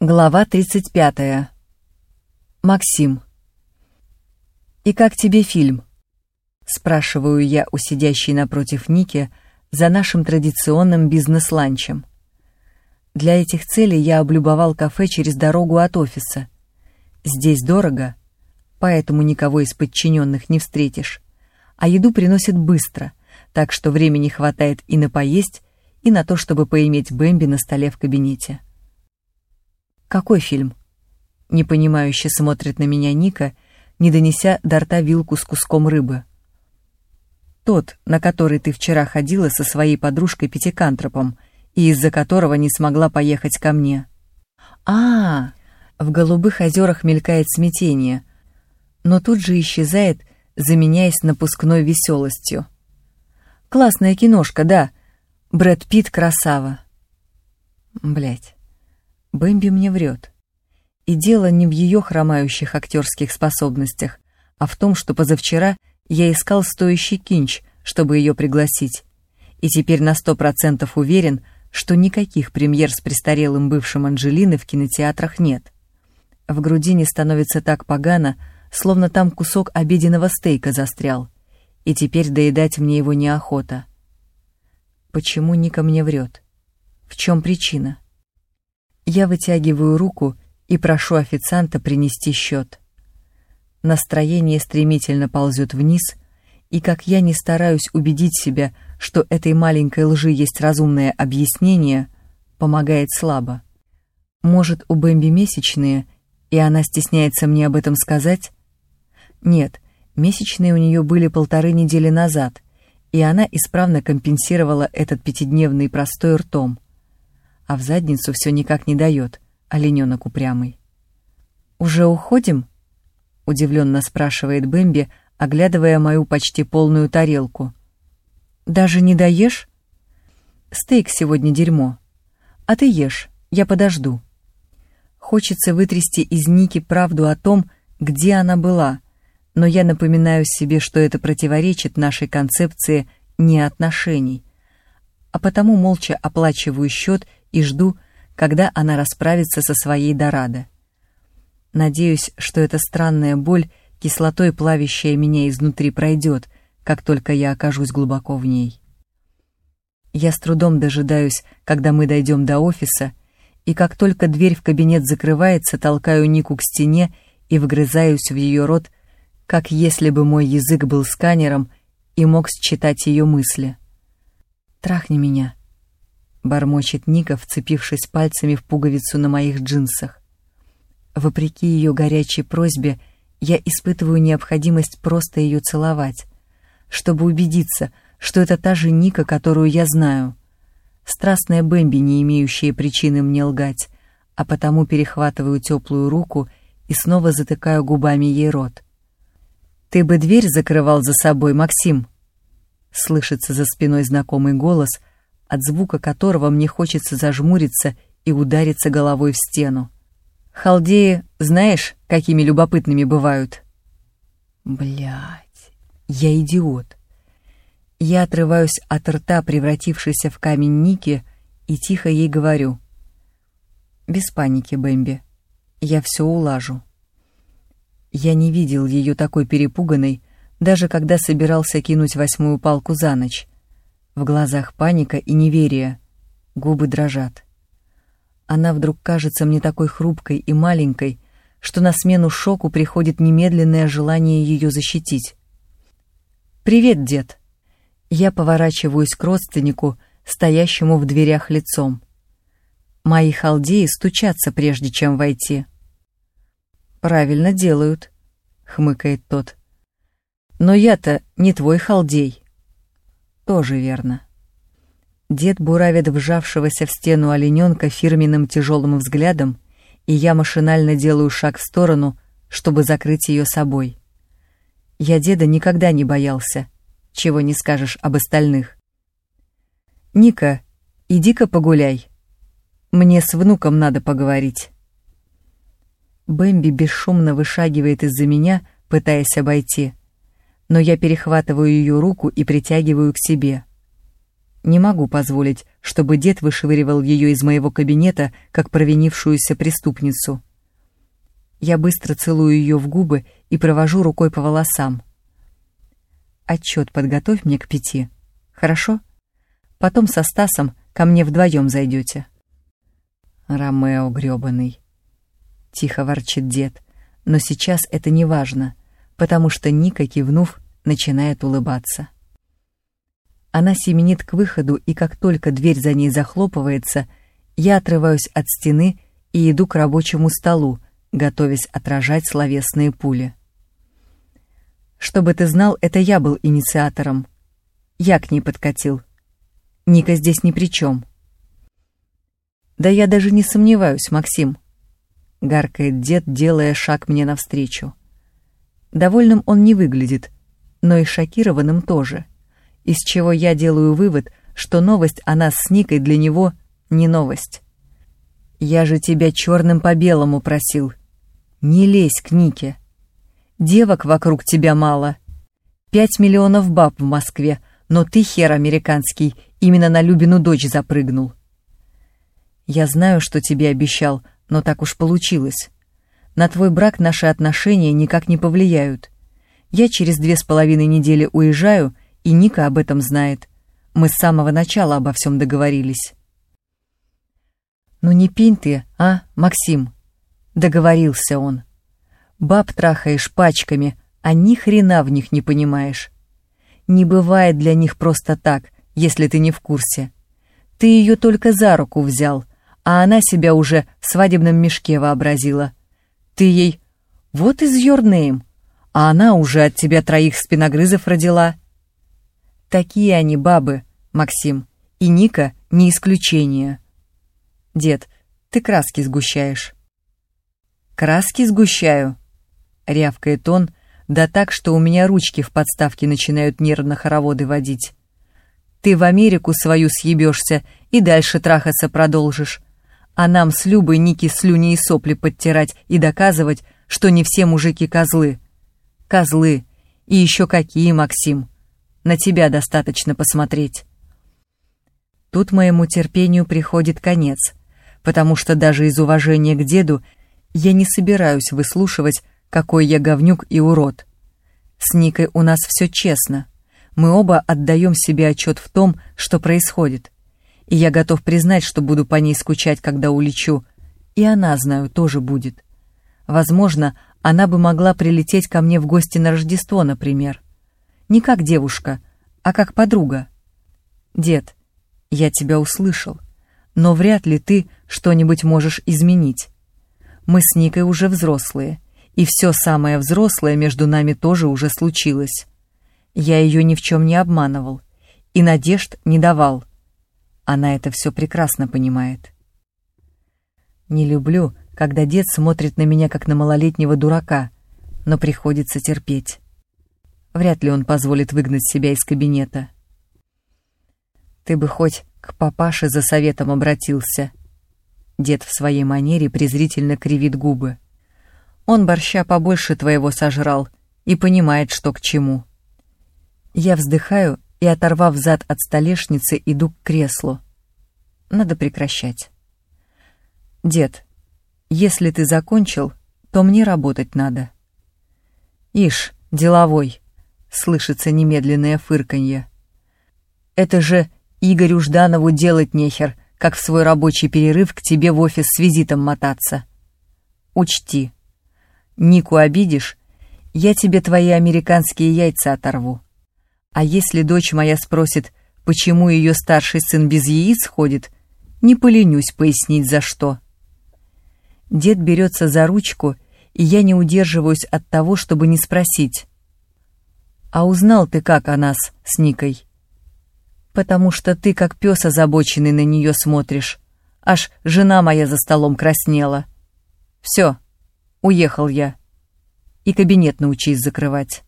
Глава 35. Максим. «И как тебе фильм?» — спрашиваю я у сидящей напротив Ники за нашим традиционным бизнес-ланчем. Для этих целей я облюбовал кафе через дорогу от офиса. Здесь дорого, поэтому никого из подчиненных не встретишь, а еду приносят быстро, так что времени хватает и на поесть, и на то, чтобы поиметь Бэмби на столе в кабинете. «Какой фильм?» Непонимающе смотрит на меня Ника, не донеся до рта вилку с куском рыбы. «Тот, на который ты вчера ходила со своей подружкой Пятикантропом и из-за которого не смогла поехать ко мне». «А, в голубых озерах мелькает смятение, но тут же исчезает, заменяясь напускной веселостью. Классная киношка, да. Брэд Питт красава. Блять. Бэмби мне врет. И дело не в ее хромающих актерских способностях, а в том, что позавчера я искал стоящий кинч, чтобы ее пригласить, и теперь на сто процентов уверен, что никаких премьер с престарелым бывшим Анджелины в кинотеатрах нет. В грудине становится так погано, словно там кусок обеденного стейка застрял, и теперь доедать мне его неохота. Почему Ника мне врет? В чем причина? Я вытягиваю руку и прошу официанта принести счет. Настроение стремительно ползет вниз, и как я не стараюсь убедить себя, что этой маленькой лжи есть разумное объяснение, помогает слабо. Может, у Бэмби месячные, и она стесняется мне об этом сказать? Нет, месячные у нее были полторы недели назад, и она исправно компенсировала этот пятидневный простой ртом — а в задницу все никак не дает, олененок упрямый. «Уже уходим?» — удивленно спрашивает Бэмби, оглядывая мою почти полную тарелку. «Даже не доешь?» «Стейк сегодня дерьмо. А ты ешь, я подожду». Хочется вытрясти из Ники правду о том, где она была, но я напоминаю себе, что это противоречит нашей концепции не отношений, а потому молча оплачиваю счет и жду, когда она расправится со своей Дорадо. Надеюсь, что эта странная боль, кислотой плавящая меня изнутри, пройдет, как только я окажусь глубоко в ней. Я с трудом дожидаюсь, когда мы дойдем до офиса, и как только дверь в кабинет закрывается, толкаю Нику к стене и вгрызаюсь в ее рот, как если бы мой язык был сканером и мог считать ее мысли. «Трахни меня», бормочет Ника, вцепившись пальцами в пуговицу на моих джинсах. Вопреки ее горячей просьбе, я испытываю необходимость просто ее целовать, чтобы убедиться, что это та же Ника, которую я знаю. Страстная Бэмби, не имеющая причины мне лгать, а потому перехватываю теплую руку и снова затыкаю губами ей рот. «Ты бы дверь закрывал за собой, Максим!» Слышится за спиной знакомый голос — от звука которого мне хочется зажмуриться и удариться головой в стену. Халдеи, знаешь, какими любопытными бывают? Блять, я идиот. Я отрываюсь от рта, превратившейся в камень Ники, и тихо ей говорю. Без паники, Бэмби. Я все улажу. Я не видел ее такой перепуганной, даже когда собирался кинуть восьмую палку за ночь. В глазах паника и неверие. Губы дрожат. Она вдруг кажется мне такой хрупкой и маленькой, что на смену шоку приходит немедленное желание ее защитить. «Привет, дед!» Я поворачиваюсь к родственнику, стоящему в дверях лицом. Мои халдеи стучатся, прежде чем войти. «Правильно делают», — хмыкает тот. «Но я-то не твой халдей». Тоже верно. Дед буравит вжавшегося в стену олененка фирменным тяжелым взглядом, и я машинально делаю шаг в сторону, чтобы закрыть ее собой. Я деда никогда не боялся, чего не скажешь об остальных. «Ника, иди-ка погуляй. Мне с внуком надо поговорить». Бэмби бесшумно вышагивает из-за меня, пытаясь обойти — но я перехватываю ее руку и притягиваю к себе. Не могу позволить, чтобы дед вышвыривал ее из моего кабинета, как провинившуюся преступницу. Я быстро целую ее в губы и провожу рукой по волосам. Отчет подготовь мне к пяти. Хорошо? Потом со Стасом ко мне вдвоем зайдете. Ромео грёбаный. Тихо ворчит дед, но сейчас это не важно, потому что Ника, кивнув, начинает улыбаться. Она семенит к выходу, и как только дверь за ней захлопывается, я отрываюсь от стены и иду к рабочему столу, готовясь отражать словесные пули. Чтобы ты знал, это я был инициатором. Я к ней подкатил. Ника здесь ни при чем. Да я даже не сомневаюсь, Максим. Гаркает дед, делая шаг мне навстречу. Довольным он не выглядит, но и шокированным тоже. — из чего я делаю вывод, что новость о нас с Никой для него не новость. Я же тебя черным по белому просил. Не лезь к Нике. Девок вокруг тебя мало. Пять миллионов баб в Москве, но ты, хер американский, именно на Любину дочь запрыгнул. Я знаю, что тебе обещал, но так уж получилось. На твой брак наши отношения никак не повлияют. Я через две с половиной недели уезжаю — и Ника об этом знает. Мы с самого начала обо всем договорились. «Ну не пень ты, а, Максим?» Договорился он. «Баб трахаешь пачками, а ни хрена в них не понимаешь. Не бывает для них просто так, если ты не в курсе. Ты ее только за руку взял, а она себя уже в свадебном мешке вообразила. Ты ей «Вот из name», а она уже от тебя троих спиногрызов родила. Такие они бабы, Максим, и Ника не исключение. Дед, ты краски сгущаешь. Краски сгущаю? Рявкает он, да так, что у меня ручки в подставке начинают нервно хороводы водить. Ты в Америку свою съебешься и дальше трахаться продолжишь. А нам с Любой Ники слюни и сопли подтирать и доказывать, что не все мужики козлы. Козлы. И еще какие, Максим. На тебя достаточно посмотреть. Тут моему терпению приходит конец, потому что даже из уважения к деду я не собираюсь выслушивать, какой я говнюк и урод. С Никой у нас все честно. Мы оба отдаем себе отчет в том, что происходит. И я готов признать, что буду по ней скучать, когда улечу. И она, знаю, тоже будет. Возможно, она бы могла прилететь ко мне в гости на Рождество, например не как девушка, а как подруга. Дед, я тебя услышал, но вряд ли ты что-нибудь можешь изменить. Мы с Никой уже взрослые, и все самое взрослое между нами тоже уже случилось. Я ее ни в чем не обманывал и надежд не давал. Она это все прекрасно понимает. Не люблю, когда дед смотрит на меня как на малолетнего дурака, но приходится терпеть. Вряд ли он позволит выгнать себя из кабинета. Ты бы хоть к папаше за советом обратился. Дед в своей манере презрительно кривит губы. Он борща побольше твоего сожрал и понимает, что к чему. Я вздыхаю и, оторвав зад от столешницы, иду к креслу. Надо прекращать. Дед, если ты закончил, то мне работать надо. Ишь, деловой слышится немедленное фырканье. «Это же Игорю Жданову делать нехер, как в свой рабочий перерыв к тебе в офис с визитом мотаться. Учти, Нику обидишь, я тебе твои американские яйца оторву. А если дочь моя спросит, почему ее старший сын без яиц ходит, не поленюсь пояснить за что». Дед берется за ручку, и я не удерживаюсь от того, чтобы не спросить. А узнал ты как о нас с Никой? Потому что ты как пес озабоченный на нее смотришь. Аж жена моя за столом краснела. Все, уехал я. И кабинет научись закрывать.